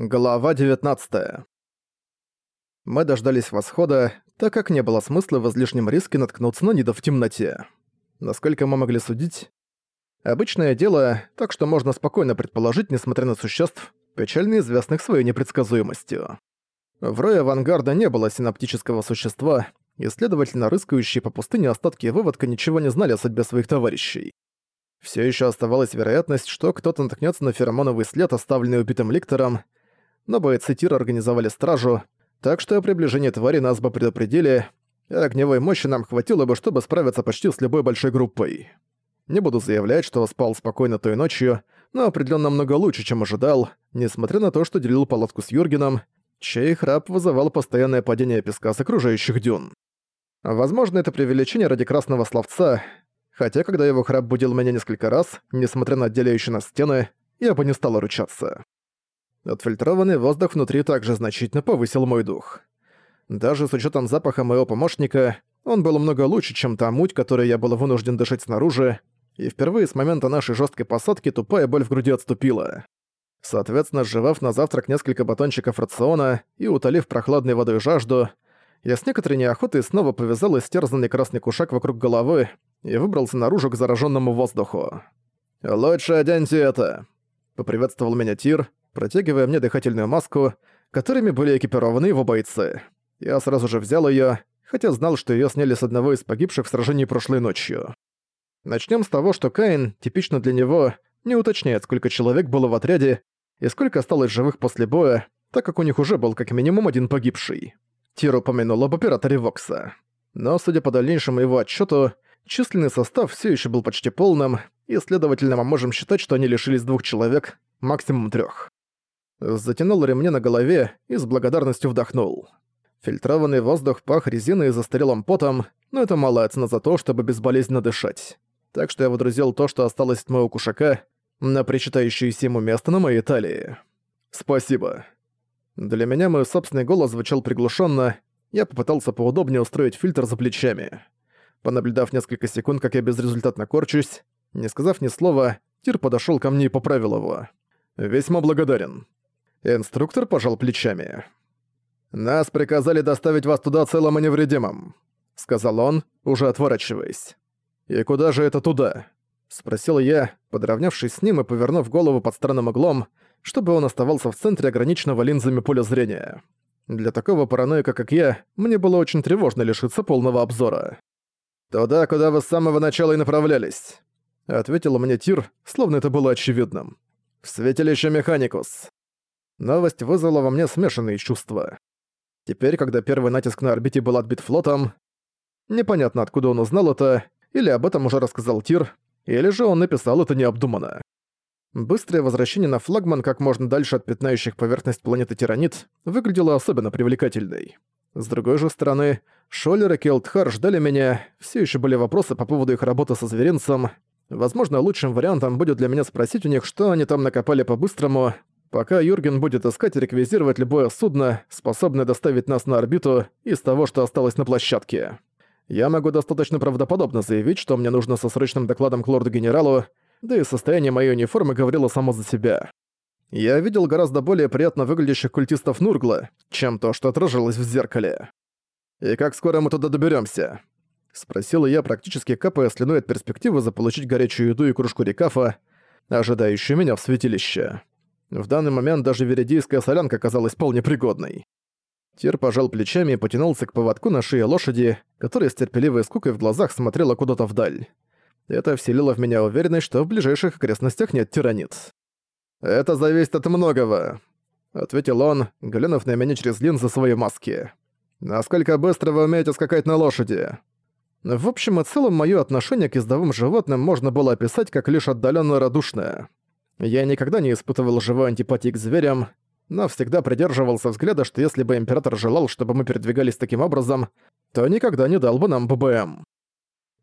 Глава 19 Мы дождались восхода, так как не было смысла в излишнем риске наткнуться на Нида в темноте. Насколько мы могли судить, обычное дело, так что можно спокойно предположить, несмотря на существ, печально известных своей непредсказуемостью. В рое авангарда не было синаптического существа, и, следовательно, рыскающие по пустыне остатки выводка ничего не знали о судьбе своих товарищей. Все еще оставалась вероятность, что кто-то наткнется на феромоновый след, оставленный убитым ликтором, но бойцы тира организовали стражу, так что о приближении твари нас бы предупредили, а огневой мощи нам хватило бы, чтобы справиться почти с любой большой группой. Не буду заявлять, что спал спокойно той ночью, но определенно много лучше, чем ожидал, несмотря на то, что делил палатку с Юргеном, чей храп вызывал постоянное падение песка с окружающих дюн. Возможно, это преувеличение ради красного словца, хотя когда его храп будил меня несколько раз, несмотря на отделяющие нас стены, я бы не стала ручаться. Отфильтрованный воздух внутри также значительно повысил мой дух. Даже с учетом запаха моего помощника, он был много лучше, чем та муть, которой я был вынужден дышать снаружи, и впервые с момента нашей жесткой посадки тупая боль в груди отступила. Соответственно, сживав на завтрак несколько батончиков рациона и утолив прохладной водой жажду, я с некоторой неохотой снова повязал истерзанный красный кушак вокруг головы и выбрался наружу к зараженному воздуху. «Лучше оденьте это!» — поприветствовал меня Тир, протягивая мне дыхательную маску, которыми были экипированы его бойцы. Я сразу же взял её, хотя знал, что её сняли с одного из погибших в сражении прошлой ночью. Начнём с того, что Каин, типично для него, не уточняет, сколько человек было в отряде и сколько осталось живых после боя, так как у них уже был как минимум один погибший. Тир упомянул об операторе Вокса. Но, судя по дальнейшему его отчёту, численный состав всё ещё был почти полным, и, следовательно, мы можем считать, что они лишились двух человек, максимум трёх затянул ремни на голове и с благодарностью вдохнул. Фильтрованный воздух пах резиной и застарелым потом, но это малая цена за то, чтобы безболезненно дышать. Так что я водрузил то, что осталось от моего кушака, на причитающееся ему место на моей талии. «Спасибо». Для меня мой собственный голос звучал приглушенно. Я попытался поудобнее устроить фильтр за плечами. Понаблюдав несколько секунд, как я безрезультатно корчусь, не сказав ни слова, Тир подошёл ко мне и поправил его. «Весьма благодарен. Инструктор пожал плечами. «Нас приказали доставить вас туда целым и невредимым», — сказал он, уже отворачиваясь. «И куда же это туда?» — спросил я, подравнявшись с ним и повернув голову под странным углом, чтобы он оставался в центре ограниченного линзами поля зрения. Для такого параноика, как я, мне было очень тревожно лишиться полного обзора. «Туда, куда вы с самого начала и направлялись», — ответил мне Тир, словно это было очевидным. «В святилище Механикус». Новость вызвала во мне смешанные чувства. Теперь, когда первый натиск на орбите был отбит флотом, непонятно откуда он узнал это, или об этом уже рассказал Тир, или же он написал это необдуманно. Быстрое возвращение на флагман как можно дальше от пятнающих поверхность планеты Тиранит выглядело особенно привлекательной. С другой же стороны, Шоллер и Келтхар ждали меня, все еще были вопросы по поводу их работы со зверинцем. Возможно, лучшим вариантом будет для меня спросить у них, что они там накопали по-быстрому, пока Юрген будет искать и реквизировать любое судно, способное доставить нас на орбиту из того, что осталось на площадке. Я могу достаточно правдоподобно заявить, что мне нужно со срочным докладом к лорду-генералу, да и состояние моей униформы говорило само за себя. Я видел гораздо более приятно выглядящих культистов Нургла, чем то, что отражалось в зеркале. «И как скоро мы туда доберемся? Спросил я, практически капая слюной от перспективы заполучить горячую еду и кружку рекафа, ожидающую меня в святилище. В данный момент даже веридийская солянка казалась вполне пригодной. Тир пожал плечами и потянулся к поводку на шее лошади, которая с терпеливой скукой в глазах смотрела куда-то вдаль. Это вселило в меня уверенность, что в ближайших окрестностях нет тиранит. «Это зависит от многого», — ответил он, глянув на меня через линзы своей маски. «Насколько быстро вы умеете скакать на лошади?» В общем и целом, моё отношение к ездовым животным можно было описать как лишь отдалённо радушное. Я никогда не испытывал живой антипатии к зверям, но всегда придерживался взгляда, что если бы Император желал, чтобы мы передвигались таким образом, то никогда не дал бы нам ББМ.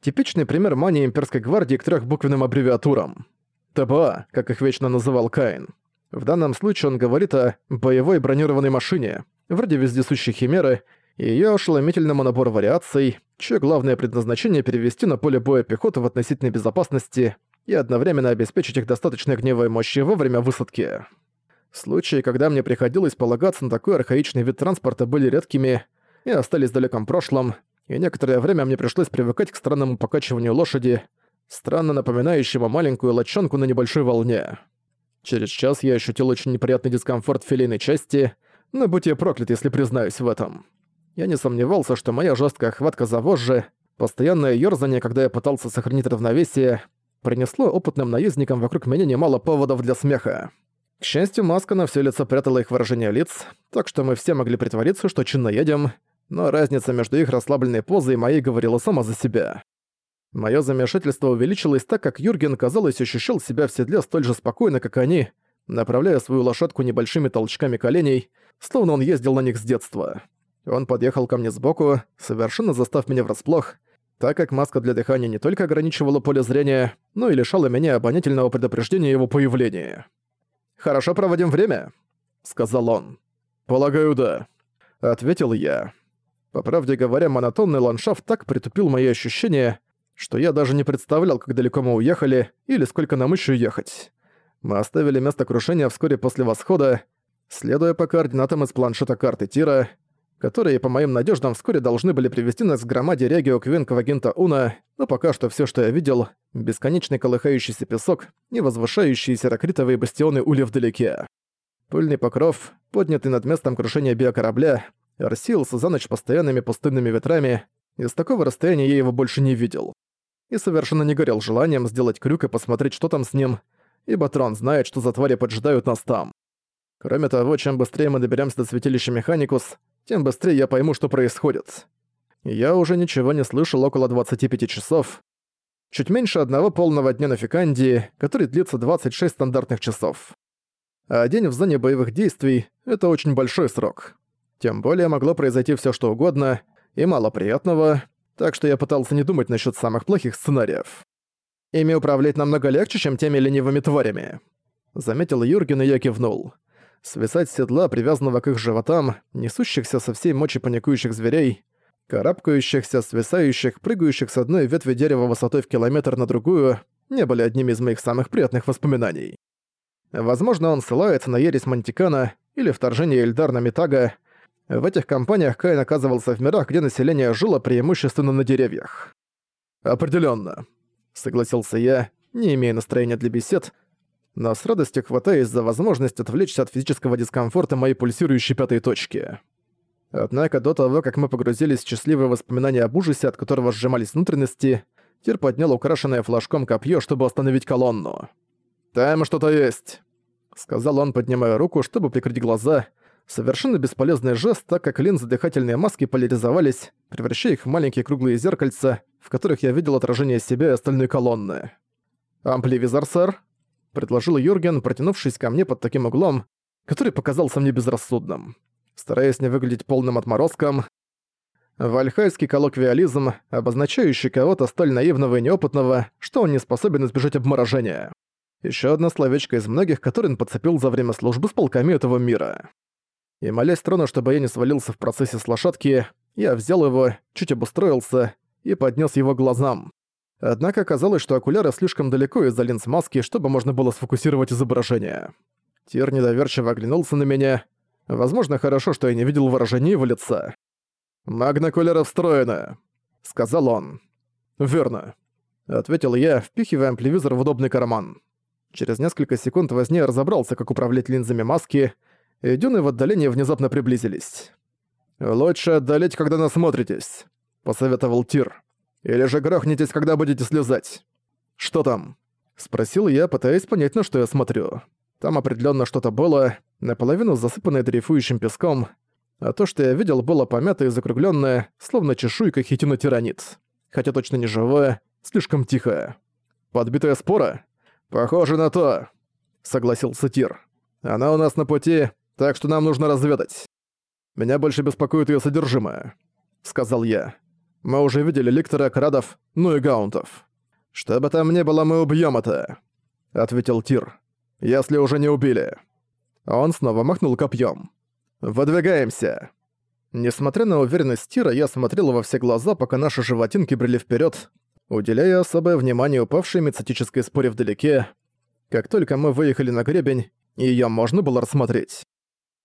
Типичный пример мании Имперской гвардии к трехбуквенным аббревиатурам. ТБА, как их вечно называл Каин. В данном случае он говорит о боевой бронированной машине, вроде вездесущей химеры, и её ошеломительному набору вариаций, чье главное предназначение перевести на поле боя пехоту в относительной безопасности и одновременно обеспечить их достаточной огневой мощи во время высадки. Случаи, когда мне приходилось полагаться на такой архаичный вид транспорта, были редкими и остались в далеком прошлом, и некоторое время мне пришлось привыкать к странному покачиванию лошади, странно напоминающему маленькую лодчонку на небольшой волне. Через час я ощутил очень неприятный дискомфорт в филейной части, но будь я проклят, если признаюсь в этом. Я не сомневался, что моя жесткая хватка за вожжи, постоянное ёрзание, когда я пытался сохранить равновесие, принесло опытным наездникам вокруг меня немало поводов для смеха. К счастью, маска на все лицо прятала их выражение лиц, так что мы все могли притвориться, что чинно едем, но разница между их расслабленной позой и моей говорила сама за себя. Моё замешательство увеличилось так, как Юрген, казалось, ощущал себя в седле столь же спокойно, как они, направляя свою лошадку небольшими толчками коленей, словно он ездил на них с детства. Он подъехал ко мне сбоку, совершенно застав меня врасплох, так как маска для дыхания не только ограничивала поле зрения, но и лишала меня обонятельного предупреждения его появления. «Хорошо проводим время?» — сказал он. «Полагаю, да», — ответил я. По правде говоря, монотонный ландшафт так притупил мои ощущения, что я даже не представлял, как далеко мы уехали или сколько нам еще ехать. Мы оставили место крушения вскоре после восхода, следуя по координатам из планшета карты Тира, которые, по моим надеждам, вскоре должны были привести нас к громаде Регио Квинка Вагинта Уна, но пока что все, что я видел, бесконечный колыхающийся песок и возвышающиеся ракритовые бастионы улья вдалеке. Пыльный покров, поднятый над местом крушения биокорабля, рассеялся за ночь постоянными пустынными ветрами, и с такого расстояния я его больше не видел. И совершенно не горел желанием сделать крюк и посмотреть, что там с ним, ибо Трон знает, что за твари поджидают нас там. Кроме того, чем быстрее мы доберемся до святилища Механикус, тем быстрее я пойму, что происходит. Я уже ничего не слышал около 25 часов. Чуть меньше одного полного дня на Фикандии, который длится 26 стандартных часов. А день в зоне боевых действий — это очень большой срок. Тем более могло произойти все что угодно, и мало приятного, так что я пытался не думать насчет самых плохих сценариев. Ими управлять намного легче, чем теми ленивыми тварями. Заметил Юрген, и я кивнул. Свисать седла, привязанного к их животам, несущихся со всей мочи паникующих зверей, карабкающихся, свисающих, прыгающих с одной ветви дерева высотой в километр на другую, не были одними из моих самых приятных воспоминаний. Возможно, он ссылается на ересь Мантикана или вторжение Эльдар на Митага, в этих компаниях Кайн оказывался в мирах, где население жило преимущественно на деревьях. «Определённо», — согласился я, не имея настроения для бесед, но с радостью хватаясь за возможность отвлечься от физического дискомфорта моей пульсирующей пятой точки. Однако до того, как мы погрузились в счастливые воспоминания об ужасе, от которого сжимались внутренности, Тир поднял украшенное флажком копье, чтобы остановить колонну. «Там что-то есть», — сказал он, поднимая руку, чтобы прикрыть глаза — Совершенно бесполезный жест, так как линзы дыхательной маски поляризовались, превращая их в маленькие круглые зеркальца, в которых я видел отражение себя и остальной колонны. «Ампливизор, сэр?» — предложил Юрген, протянувшись ко мне под таким углом, который показался мне безрассудным. Стараясь не выглядеть полным отморозком, вальхайский коллоквиализм, обозначающий кого-то столь наивного и неопытного, что он не способен избежать обморожения. Еще одно словечко из многих, которые он подцепил за время службы с полками этого мира и, молясь трону, чтобы я не свалился в процессе с лошадки, я взял его, чуть обустроился и поднес его глазам. Однако оказалось, что окуляры слишком далеко из-за линз маски, чтобы можно было сфокусировать изображение. Тир недоверчиво оглянулся на меня. Возможно, хорошо, что я не видел выражения его лица. «Магнокуляры встроены», — сказал он. «Верно», — ответил я, впихивая ампливизор в удобный карман. Через несколько секунд возне разобрался, как управлять линзами маски, и дюны в отдалении внезапно приблизились. «Лучше отдалить, когда насмотритесь», — посоветовал Тир. «Или же грохнитесь, когда будете слезать». «Что там?» — спросил я, пытаясь понять, на что я смотрю. Там определенно что-то было, наполовину засыпанное дрейфующим песком, а то, что я видел, было помято и закругленное, словно чешуйка хитина тиранит. Хотя точно не живое, слишком тихое. «Подбитая спора?» «Похоже на то», — согласился Тир. «Она у нас на пути, так что нам нужно разведать. Меня больше беспокоит ее содержимое», — сказал я. «Мы уже видели ликтора, крадов, ну и гаунтов. Что бы там ни было, мы убьем это», — ответил Тир. «Если уже не убили». Он снова махнул копьем. «Выдвигаемся!» Несмотря на уверенность Тира, я смотрел во все глаза, пока наши животинки брели вперед, уделяя особое внимание упавшей мецетической споре вдалеке. Как только мы выехали на гребень, её можно было рассмотреть.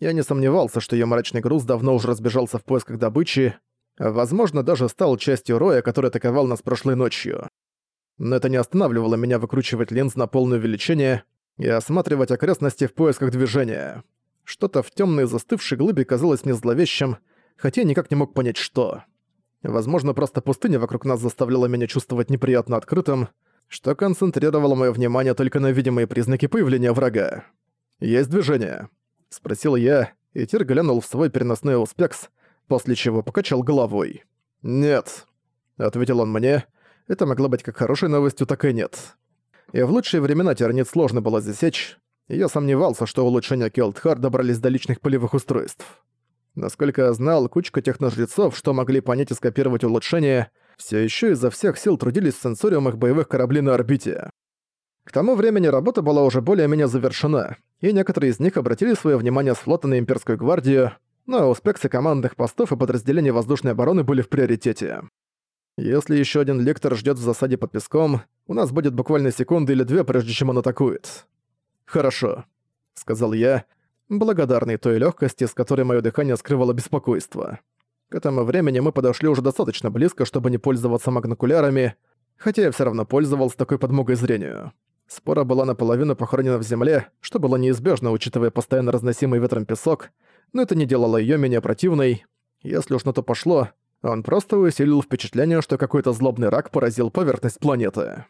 Я не сомневался, что её мрачный груз давно уже разбежался в поисках добычи, возможно, даже стал частью роя, который атаковал нас прошлой ночью. Но это не останавливало меня выкручивать линз на полное увеличение и осматривать окрестности в поисках движения. Что-то в тёмной застывшей глыбе казалось мне зловещим, хотя я никак не мог понять, что. Возможно, просто пустыня вокруг нас заставляла меня чувствовать неприятно открытым, что концентрировало моё внимание только на видимые признаки появления врага. «Есть движение?» — спросил я, и Тир глянул в свой переносной успекс, после чего покачал головой. «Нет», — ответил он мне, — это могло быть как хорошей новостью, так и нет. И в лучшие времена Тиранит сложно было засечь, и я сомневался, что улучшения Келдхар добрались до личных полевых устройств. Насколько я знал, кучка техножрецов, что могли понять и скопировать улучшения, все еще изо всех сил трудились в сенсориумах боевых кораблей на орбите. К тому времени работа была уже более-менее завершена, и некоторые из них обратили свое внимание с флота на имперскую гвардию, но успехи командных постов и подразделений воздушной обороны были в приоритете. Если еще один лектор ждет в засаде под песком, у нас будет буквально секунды или две, прежде чем он атакует. «Хорошо», — сказал я, благодарный той легкости, с которой мое дыхание скрывало беспокойство. К этому времени мы подошли уже достаточно близко, чтобы не пользоваться магнокулярами, хотя я все равно пользовался такой подмогой зрению. Спора была наполовину похоронена в земле, что было неизбежно, учитывая постоянно разносимый ветром песок, но это не делало ее менее противной. Если уж на то пошло, он просто усилил впечатление, что какой-то злобный рак поразил поверхность планеты.